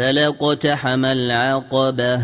فلقتحم العقبة